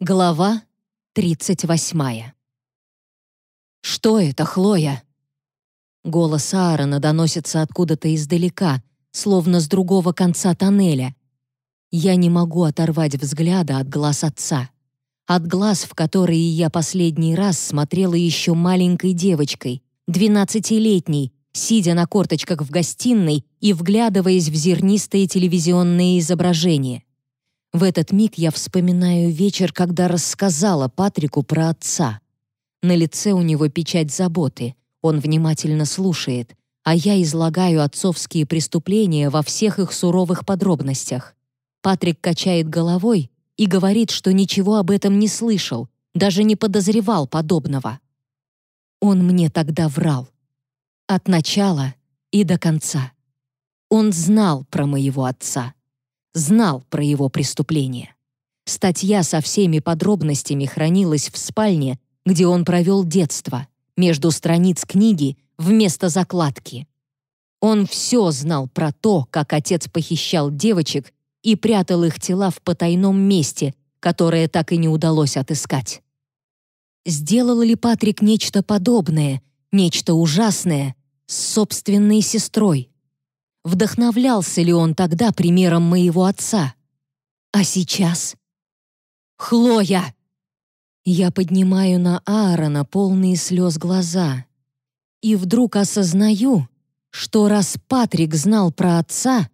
Глава 38. «Что это, Хлоя?» Голос Аарона доносится откуда-то издалека, словно с другого конца тоннеля. Я не могу оторвать взгляда от глаз отца. От глаз, в которые я последний раз смотрела еще маленькой девочкой, двенадцатилетней, сидя на корточках в гостиной и вглядываясь в зернистые телевизионные изображения. В этот миг я вспоминаю вечер, когда рассказала Патрику про отца. На лице у него печать заботы, он внимательно слушает, а я излагаю отцовские преступления во всех их суровых подробностях. Патрик качает головой и говорит, что ничего об этом не слышал, даже не подозревал подобного. Он мне тогда врал. От начала и до конца. Он знал про моего отца знал про его преступление. Статья со всеми подробностями хранилась в спальне, где он провел детство, между страниц книги вместо закладки. Он все знал про то, как отец похищал девочек и прятал их тела в потайном месте, которое так и не удалось отыскать. Сделал ли Патрик нечто подобное, нечто ужасное, с собственной сестрой? Вдохновлялся ли он тогда примером моего отца? А сейчас? «Хлоя!» Я поднимаю на Аарона полные слез глаза. И вдруг осознаю, что раз Патрик знал про отца,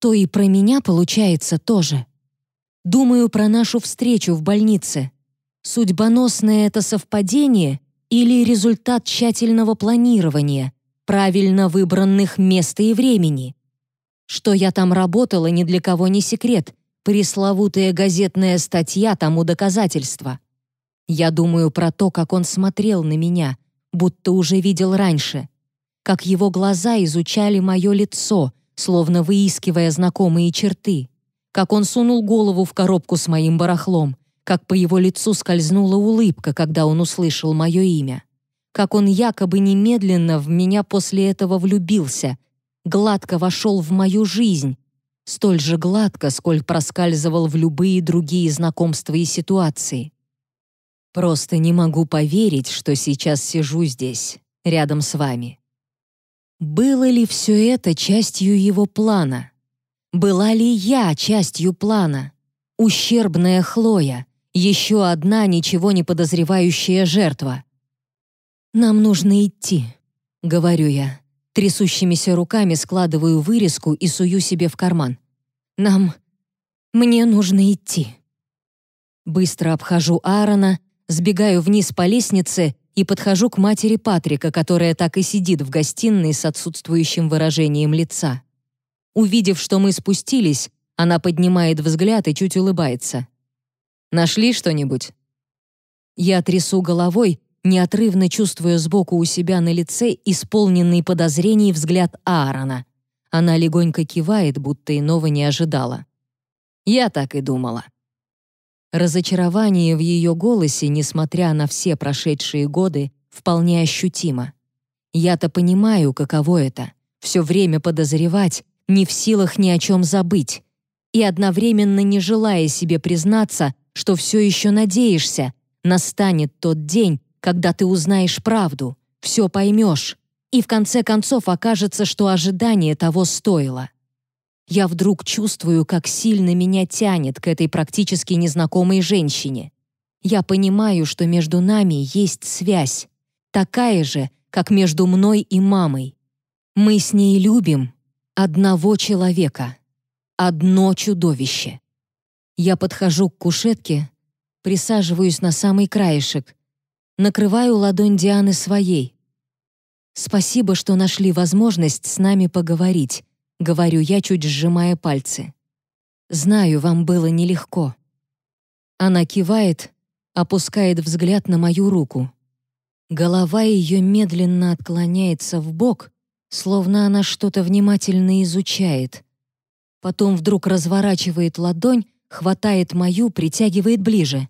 то и про меня получается тоже. Думаю про нашу встречу в больнице. Судьбоносное это совпадение или результат тщательного планирования, правильно выбранных места и времени. Что я там работала, ни для кого не секрет. Пресловутая газетная статья тому доказательство. Я думаю про то, как он смотрел на меня, будто уже видел раньше. Как его глаза изучали мое лицо, словно выискивая знакомые черты. Как он сунул голову в коробку с моим барахлом. Как по его лицу скользнула улыбка, когда он услышал мое имя как он якобы немедленно в меня после этого влюбился, гладко вошел в мою жизнь, столь же гладко, сколь проскальзывал в любые другие знакомства и ситуации. Просто не могу поверить, что сейчас сижу здесь, рядом с вами. Было ли все это частью его плана? Была ли я частью плана? Ущербная Хлоя, еще одна ничего не подозревающая жертва — «Нам нужно идти», — говорю я. Трясущимися руками складываю вырезку и сую себе в карман. «Нам... мне нужно идти». Быстро обхожу Аарона, сбегаю вниз по лестнице и подхожу к матери Патрика, которая так и сидит в гостиной с отсутствующим выражением лица. Увидев, что мы спустились, она поднимает взгляд и чуть улыбается. «Нашли что-нибудь?» Я трясу головой, неотрывно чувствуя сбоку у себя на лице исполненный подозрений взгляд Аарона. Она легонько кивает, будто иного не ожидала. Я так и думала. Разочарование в ее голосе, несмотря на все прошедшие годы, вполне ощутимо. Я-то понимаю, каково это — все время подозревать, не в силах ни о чем забыть, и одновременно не желая себе признаться, что все еще надеешься, настанет тот день, когда ты узнаешь правду, все поймешь, и в конце концов окажется, что ожидание того стоило. Я вдруг чувствую, как сильно меня тянет к этой практически незнакомой женщине. Я понимаю, что между нами есть связь, такая же, как между мной и мамой. Мы с ней любим одного человека, одно чудовище. Я подхожу к кушетке, присаживаюсь на самый краешек, накрываю ладонь Дианы своей. «Спасибо, что нашли возможность с нами поговорить», — говорю я, чуть сжимая пальцы. «Знаю, вам было нелегко». Она кивает, опускает взгляд на мою руку. Голова ее медленно отклоняется в бок, словно она что-то внимательно изучает. Потом вдруг разворачивает ладонь, хватает мою, притягивает ближе.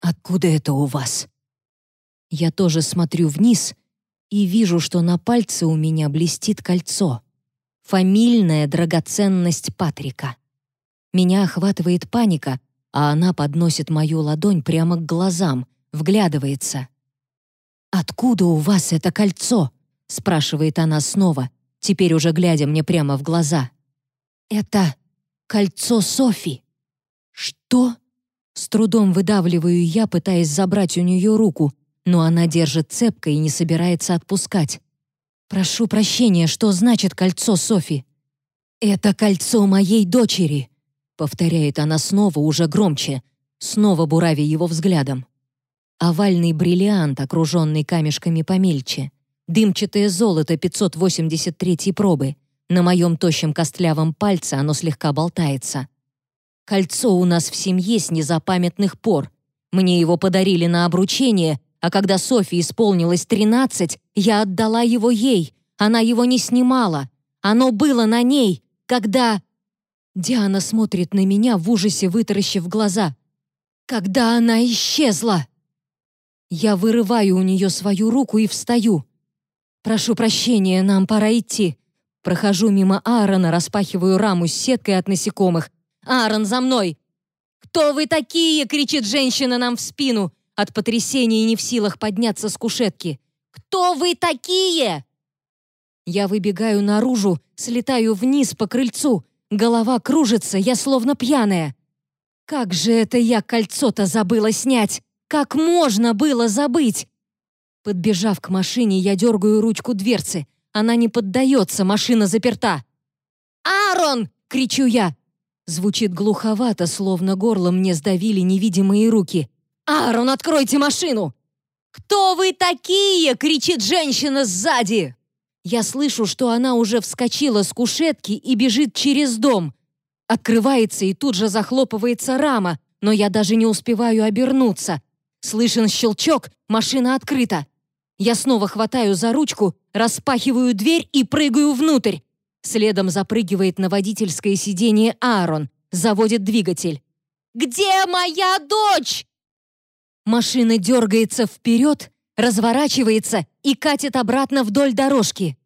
«Откуда это у вас?» Я тоже смотрю вниз и вижу, что на пальце у меня блестит кольцо. Фамильная драгоценность Патрика. Меня охватывает паника, а она подносит мою ладонь прямо к глазам, вглядывается. «Откуда у вас это кольцо?» — спрашивает она снова, теперь уже глядя мне прямо в глаза. «Это кольцо Софи». «Что?» С трудом выдавливаю я, пытаясь забрать у нее руку, но она держит цепко и не собирается отпускать. «Прошу прощения, что значит кольцо Софи?» «Это кольцо моей дочери», — повторяет она снова, уже громче, снова буравя его взглядом. Овальный бриллиант, окруженный камешками помельче. Дымчатое золото 583 пробы. На моем тощем костлявом пальце оно слегка болтается. Кольцо у нас в семье с незапамятных пор. Мне его подарили на обручение, а когда Софи исполнилось 13, я отдала его ей. Она его не снимала. Оно было на ней, когда... Диана смотрит на меня в ужасе, вытаращив глаза. Когда она исчезла. Я вырываю у нее свою руку и встаю. «Прошу прощения, нам пора идти». Прохожу мимо Аарона, распахиваю раму с сеткой от насекомых. «Аарон, за мной!» «Кто вы такие?» — кричит женщина нам в спину, от потрясения не в силах подняться с кушетки. «Кто вы такие?» Я выбегаю наружу, слетаю вниз по крыльцу. Голова кружится, я словно пьяная. Как же это я кольцо-то забыла снять? Как можно было забыть? Подбежав к машине, я дергаю ручку дверцы. Она не поддается, машина заперта. «Аарон!» — кричу я. Звучит глуховато, словно горло мне сдавили невидимые руки. «Аарон, откройте машину!» «Кто вы такие?» — кричит женщина сзади. Я слышу, что она уже вскочила с кушетки и бежит через дом. Открывается и тут же захлопывается рама, но я даже не успеваю обернуться. Слышен щелчок, машина открыта. Я снова хватаю за ручку, распахиваю дверь и прыгаю внутрь. Следом запрыгивает на водительское сиденье Аарон, заводит двигатель. «Где моя дочь?» Машина дергается вперед, разворачивается и катит обратно вдоль дорожки.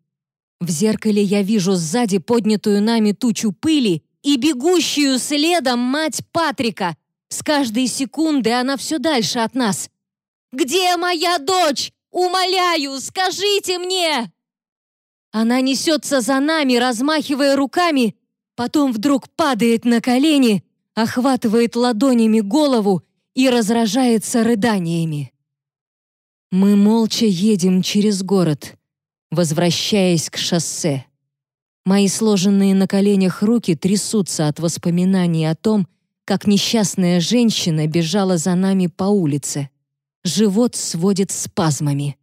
В зеркале я вижу сзади поднятую нами тучу пыли и бегущую следом мать Патрика. С каждой секунды она все дальше от нас. «Где моя дочь? Умоляю, скажите мне!» Она несется за нами, размахивая руками, потом вдруг падает на колени, охватывает ладонями голову и разражается рыданиями. Мы молча едем через город, возвращаясь к шоссе. Мои сложенные на коленях руки трясутся от воспоминаний о том, как несчастная женщина бежала за нами по улице. Живот сводит спазмами.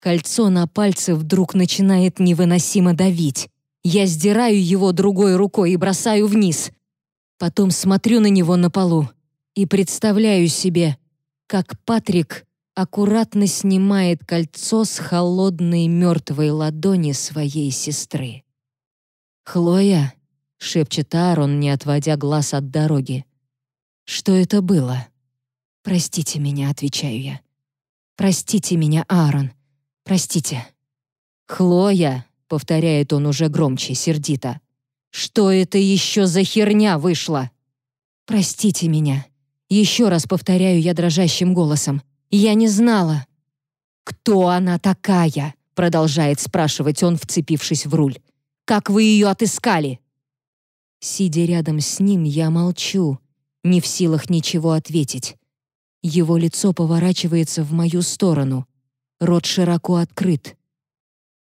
Кольцо на пальце вдруг начинает невыносимо давить. Я сдираю его другой рукой и бросаю вниз. Потом смотрю на него на полу и представляю себе, как Патрик аккуратно снимает кольцо с холодной мертвой ладони своей сестры. «Хлоя», — шепчет Аарон, не отводя глаз от дороги. «Что это было?» «Простите меня», — отвечаю я. «Простите меня, Аарон. Простите». «Хлоя», — повторяет он уже громче, сердито. «Что это еще за херня вышла?» «Простите меня». Еще раз повторяю я дрожащим голосом. «Я не знала». «Кто она такая?» — продолжает спрашивать он, вцепившись в руль. «Как вы ее отыскали?» Сидя рядом с ним, я молчу, не в силах ничего ответить. Его лицо поворачивается в мою сторону. Рот широко открыт.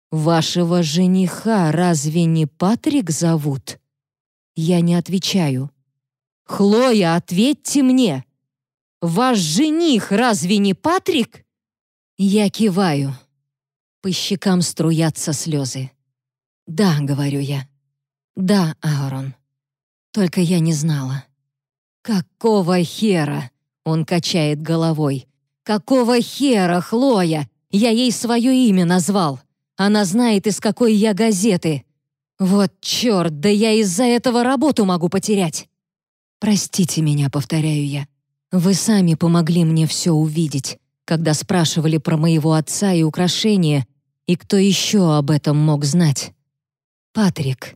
«Вашего жениха разве не Патрик зовут?» Я не отвечаю. «Хлоя, ответьте мне! Ваш жених разве не Патрик?» Я киваю. По щекам струятся слезы. «Да», — говорю я. «Да, Аарон. Только я не знала». «Какого хера?» — он качает головой. «Какого хера, Хлоя? Я ей свое имя назвал. Она знает, из какой я газеты. Вот черт, да я из-за этого работу могу потерять». «Простите меня», — повторяю я. «Вы сами помогли мне все увидеть, когда спрашивали про моего отца и украшения, и кто еще об этом мог знать?» «Патрик.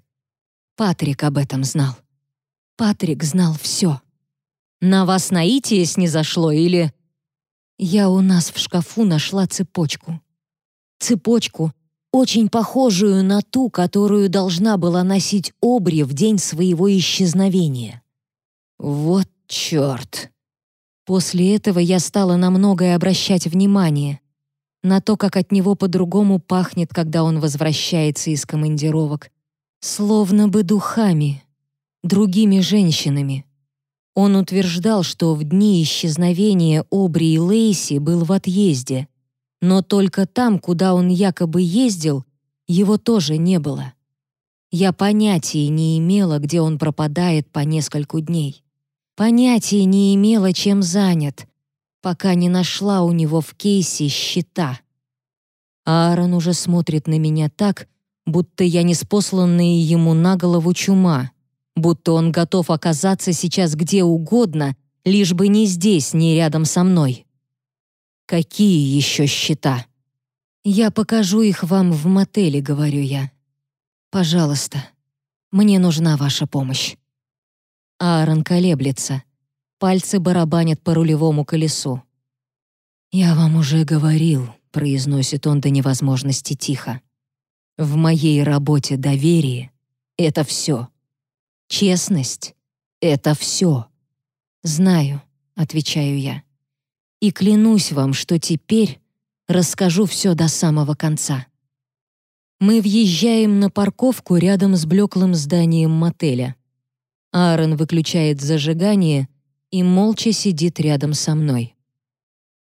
Патрик об этом знал. Патрик знал все». На вас наитие снизошло или...» Я у нас в шкафу нашла цепочку. Цепочку, очень похожую на ту, которую должна была носить Обри в день своего исчезновения. Вот черт! После этого я стала на многое обращать внимание. На то, как от него по-другому пахнет, когда он возвращается из командировок. Словно бы духами, другими женщинами. Он утверждал, что в дни исчезновения Обри и Лейси был в отъезде, но только там, куда он якобы ездил, его тоже не было. Я понятия не имела, где он пропадает по нескольку дней. Понятия не имела, чем занят, пока не нашла у него в кейсе счета. Аарон уже смотрит на меня так, будто я неспосланная ему на голову чума, будто он готов оказаться сейчас где угодно, лишь бы не здесь, не рядом со мной. Какие еще счета? Я покажу их вам в мотеле, говорю я. Пожалуйста, мне нужна ваша помощь. Аарон колеблется. Пальцы барабанят по рулевому колесу. «Я вам уже говорил», — произносит он до невозможности тихо. «В моей работе доверие — это все. Честность — это все». «Знаю», — отвечаю я. «И клянусь вам, что теперь расскажу все до самого конца». Мы въезжаем на парковку рядом с блеклым зданием мотеля. Аарон выключает зажигание и молча сидит рядом со мной.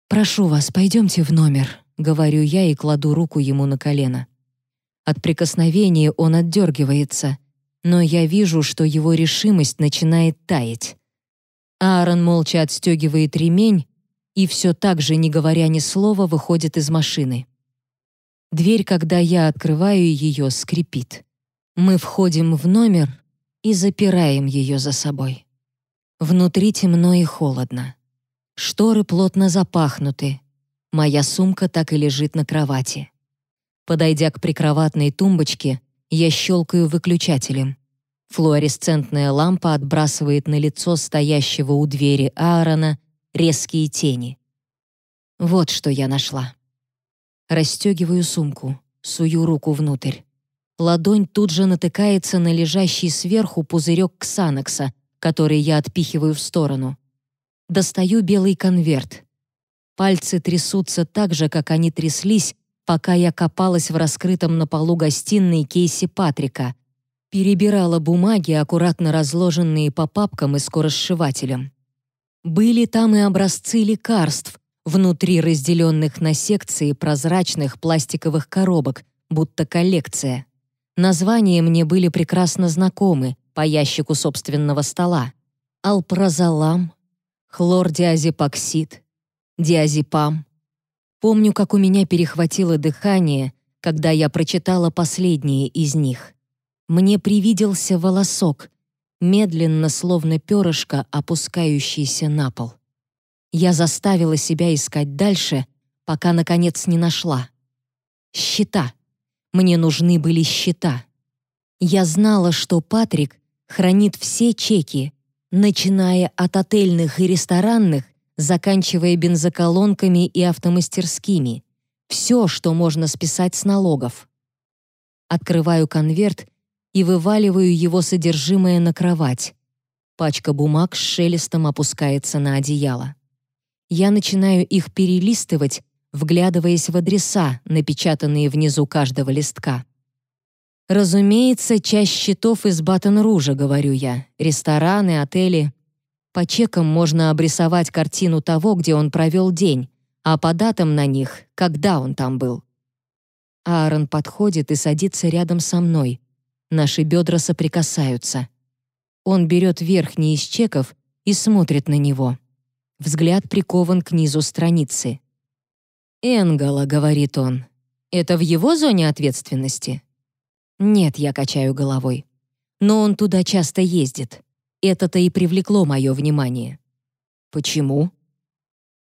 «Прошу вас, пойдемте в номер», — говорю я и кладу руку ему на колено. От прикосновения он отдергивается, но я вижу, что его решимость начинает таять. Аарон молча отстегивает ремень и все так же, не говоря ни слова, выходит из машины. Дверь, когда я открываю ее, скрипит. Мы входим в номер и запираем ее за собой. Внутри темно и холодно. Шторы плотно запахнуты. Моя сумка так и лежит на кровати. Подойдя к прикроватной тумбочке, я щелкаю выключателем. Флуоресцентная лампа отбрасывает на лицо стоящего у двери Аарона резкие тени. Вот что я нашла. Растегиваю сумку, сую руку внутрь. Ладонь тут же натыкается на лежащий сверху пузырек ксанокса, который я отпихиваю в сторону. Достаю белый конверт. Пальцы трясутся так же, как они тряслись, пока я копалась в раскрытом на полу гостиной кейсе Патрика, перебирала бумаги, аккуратно разложенные по папкам и скоросшивателем. Были там и образцы лекарств, внутри разделенных на секции прозрачных пластиковых коробок, будто коллекция. Названия мне были прекрасно знакомы по ящику собственного стола. Алпразолам, хлордиазепоксид, диазепам. Помню, как у меня перехватило дыхание, когда я прочитала последние из них. Мне привиделся волосок, медленно, словно перышко, опускающийся на пол. Я заставила себя искать дальше, пока, наконец, не нашла. Счета. Мне нужны были счета. Я знала, что Патрик хранит все чеки, начиная от отельных и ресторанных, заканчивая бензоколонками и автомастерскими. Все, что можно списать с налогов. Открываю конверт и вываливаю его содержимое на кровать. Пачка бумаг с шелестом опускается на одеяло. Я начинаю их перелистывать, вглядываясь в адреса, напечатанные внизу каждого листка. Разумеется, часть счетов из Батон-Ружа, говорю я, рестораны, отели. По чекам можно обрисовать картину того, где он провел день, а по датам на них, когда он там был. Аарон подходит и садится рядом со мной. Наши бедра соприкасаются. Он берет верхний из чеков и смотрит на него. Взгляд прикован к низу страницы. «Энгала», — говорит он. «Это в его зоне ответственности?» «Нет», — я качаю головой. «Но он туда часто ездит. Это-то и привлекло мое внимание». «Почему?»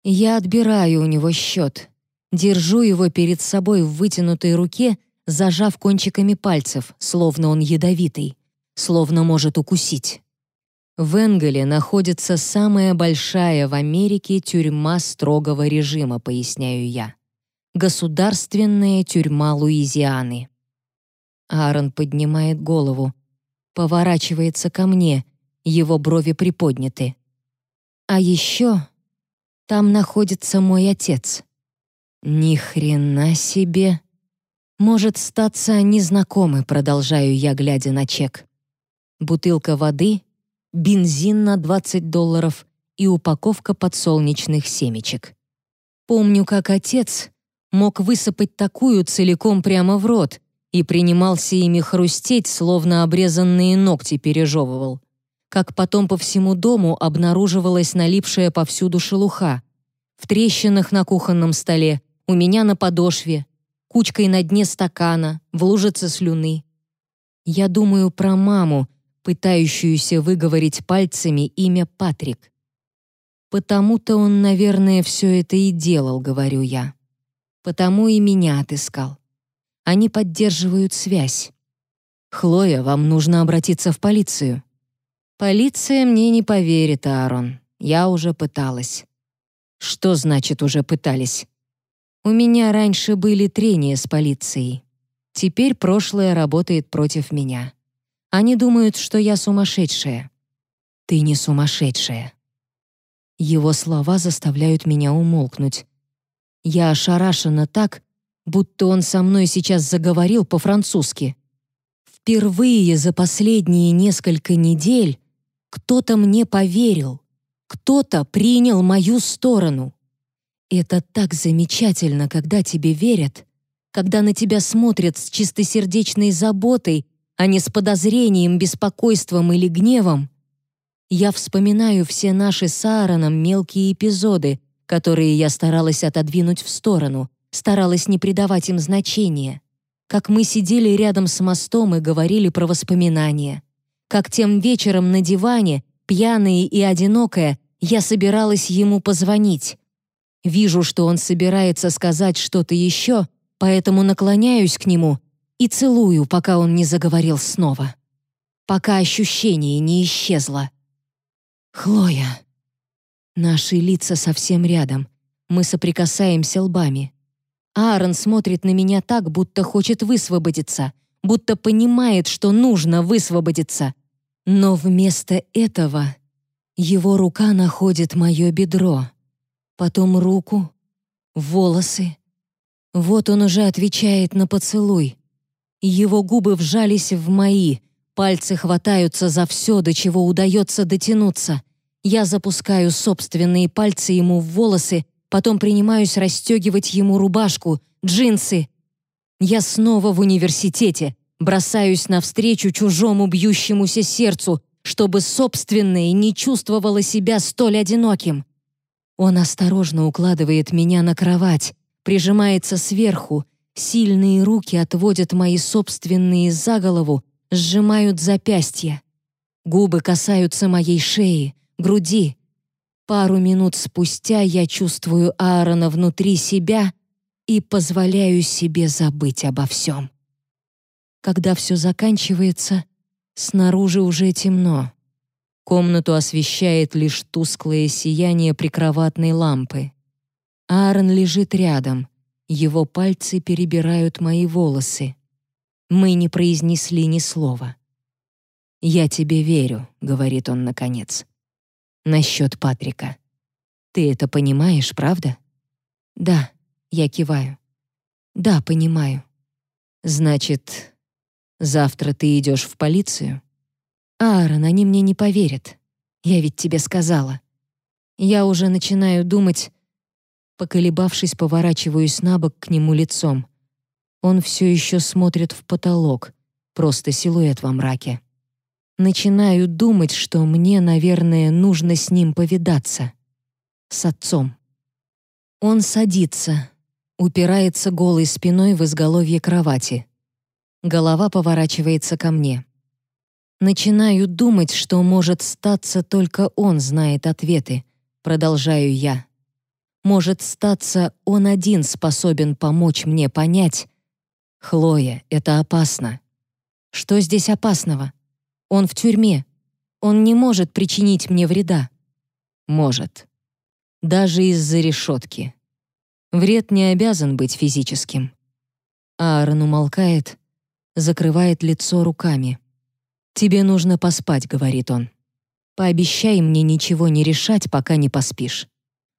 Я отбираю у него счет. Держу его перед собой в вытянутой руке, зажав кончиками пальцев, словно он ядовитый, словно может укусить. В Энgelе находится самая большая в Америке тюрьма строгого режима, поясняю я. Государственная тюрьма Луизианы. Аарон поднимает голову, поворачивается ко мне, его брови приподняты. А еще там находится мой отец. Ни хрена себе. Может, статься они знакомы, продолжаю я, глядя на чек. Бутылка воды бензин на 20 долларов и упаковка подсолнечных семечек. Помню, как отец мог высыпать такую целиком прямо в рот и принимался ими хрустеть, словно обрезанные ногти пережевывал. Как потом по всему дому обнаруживалась налипшая повсюду шелуха. В трещинах на кухонном столе, у меня на подошве, кучкой на дне стакана, в лужице слюны. Я думаю про маму, пытающуюся выговорить пальцами имя Патрик. «Потому-то он, наверное, все это и делал», — говорю я. «Потому и меня отыскал. Они поддерживают связь. Хлоя, вам нужно обратиться в полицию». «Полиция мне не поверит, Аарон. Я уже пыталась». «Что значит уже пытались?» «У меня раньше были трения с полицией. Теперь прошлое работает против меня. Они думают, что я сумасшедшая. Ты не сумасшедшая. Его слова заставляют меня умолкнуть. Я ошарашена так, будто он со мной сейчас заговорил по-французски. Впервые за последние несколько недель кто-то мне поверил, кто-то принял мою сторону. Это так замечательно, когда тебе верят, когда на тебя смотрят с чистосердечной заботой а не с подозрением, беспокойством или гневом. Я вспоминаю все наши с Аароном мелкие эпизоды, которые я старалась отодвинуть в сторону, старалась не придавать им значения. Как мы сидели рядом с мостом и говорили про воспоминания. Как тем вечером на диване, пьяная и одинокая, я собиралась ему позвонить. Вижу, что он собирается сказать что-то еще, поэтому наклоняюсь к нему — и целую, пока он не заговорил снова. Пока ощущение не исчезло. «Хлоя!» Наши лица совсем рядом. Мы соприкасаемся лбами. Аарон смотрит на меня так, будто хочет высвободиться, будто понимает, что нужно высвободиться. Но вместо этого его рука находит мое бедро, потом руку, волосы. Вот он уже отвечает на поцелуй. Его губы вжались в мои, пальцы хватаются за все, до чего удается дотянуться. Я запускаю собственные пальцы ему в волосы, потом принимаюсь расстегивать ему рубашку, джинсы. Я снова в университете, бросаюсь навстречу чужому бьющемуся сердцу, чтобы собственное не чувствовало себя столь одиноким. Он осторожно укладывает меня на кровать, прижимается сверху, Сильные руки отводят мои собственные за голову, сжимают запястья. Губы касаются моей шеи, груди. Пару минут спустя я чувствую Аарона внутри себя и позволяю себе забыть обо всем. Когда все заканчивается, снаружи уже темно. Комнату освещает лишь тусклое сияние прикроватной лампы. Аарон лежит рядом, его пальцы перебирают мои волосы. Мы не произнесли ни слова. «Я тебе верю», — говорит он наконец. «Насчет Патрика. Ты это понимаешь, правда?» «Да», — я киваю. «Да, понимаю». «Значит, завтра ты идешь в полицию?» «Аарон, они мне не поверят. Я ведь тебе сказала. Я уже начинаю думать, Поколебавшись, поворачиваюсь на бок к нему лицом. Он все еще смотрит в потолок, просто силуэт во мраке. Начинаю думать, что мне, наверное, нужно с ним повидаться. С отцом. Он садится, упирается голой спиной в изголовье кровати. Голова поворачивается ко мне. Начинаю думать, что может статься только он знает ответы. Продолжаю я. Может, статься, он один способен помочь мне понять. Хлоя, это опасно. Что здесь опасного? Он в тюрьме. Он не может причинить мне вреда. Может. Даже из-за решетки. Вред не обязан быть физическим. Аарон умолкает, закрывает лицо руками. «Тебе нужно поспать», — говорит он. «Пообещай мне ничего не решать, пока не поспишь.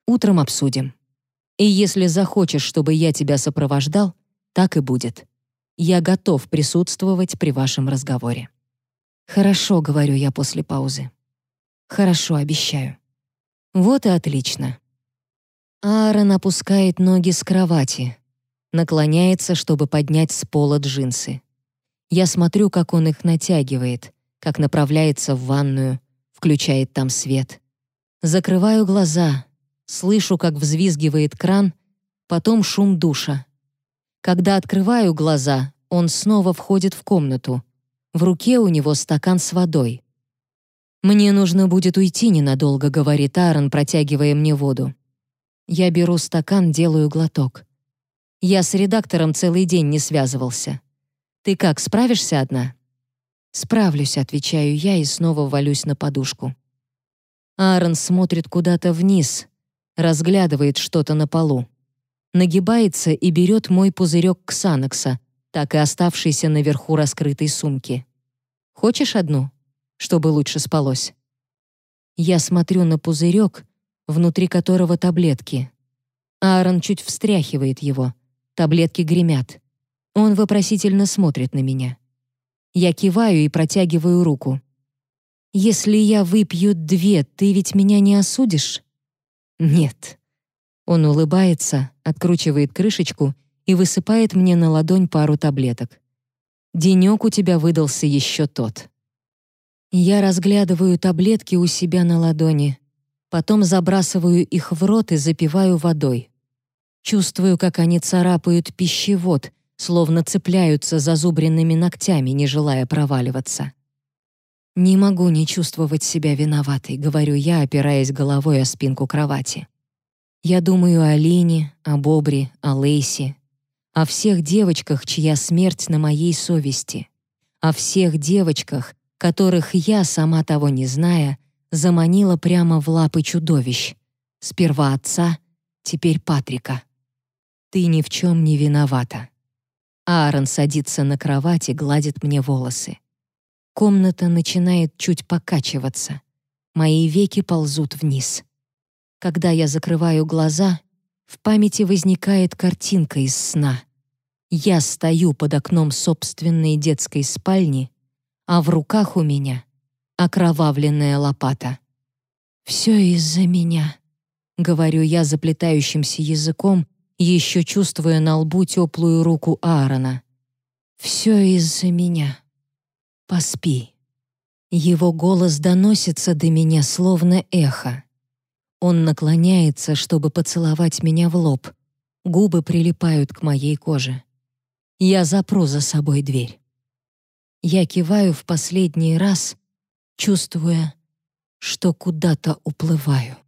Утром обсудим. И если захочешь, чтобы я тебя сопровождал, так и будет. Я готов присутствовать при вашем разговоре». «Хорошо», — говорю я после паузы. «Хорошо, обещаю». «Вот и отлично». Аарон опускает ноги с кровати, наклоняется, чтобы поднять с пола джинсы. Я смотрю, как он их натягивает, как направляется в ванную, включает там свет. Закрываю глаза, слышу, как взвизгивает кран, потом шум душа. Когда открываю глаза, он снова входит в комнату. В руке у него стакан с водой. «Мне нужно будет уйти ненадолго», — говорит Аарон, протягивая мне воду. Я беру стакан, делаю глоток. Я с редактором целый день не связывался. Ты как, справишься одна? Справлюсь, отвечаю я и снова валюсь на подушку. Аарон смотрит куда-то вниз, разглядывает что-то на полу. Нагибается и берет мой пузырек ксанокса, так и оставшийся наверху раскрытой сумки. Хочешь одну, чтобы лучше спалось? Я смотрю на пузырек, внутри которого таблетки. Аарон чуть встряхивает его. Таблетки гремят. Он вопросительно смотрит на меня. Я киваю и протягиваю руку. «Если я выпью две, ты ведь меня не осудишь?» «Нет». Он улыбается, откручивает крышечку и высыпает мне на ладонь пару таблеток. «Денёк у тебя выдался еще тот». Я разглядываю таблетки у себя на ладони, потом забрасываю их в рот и запиваю водой. Чувствую, как они царапают пищевод, словно цепляются зазубренными ногтями, не желая проваливаться. «Не могу не чувствовать себя виноватой», — говорю я, опираясь головой о спинку кровати. Я думаю о Лине, о Бобре, о Лейси, о всех девочках, чья смерть на моей совести, о всех девочках, которых я, сама того не зная, заманила прямо в лапы чудовищ. Сперва отца, теперь Патрика. Ты ни в чем не виновата. Аарон садится на кровать и гладит мне волосы. Комната начинает чуть покачиваться. Мои веки ползут вниз. Когда я закрываю глаза, в памяти возникает картинка из сна. Я стою под окном собственной детской спальни, а в руках у меня окровавленная лопата. «Все из-за меня», — говорю я заплетающимся языком, еще чувствуя на лбу теплую руку Аарона. «Все из-за меня. Поспи». Его голос доносится до меня словно эхо. Он наклоняется, чтобы поцеловать меня в лоб. Губы прилипают к моей коже. Я запру за собой дверь. Я киваю в последний раз, чувствуя, что куда-то уплываю.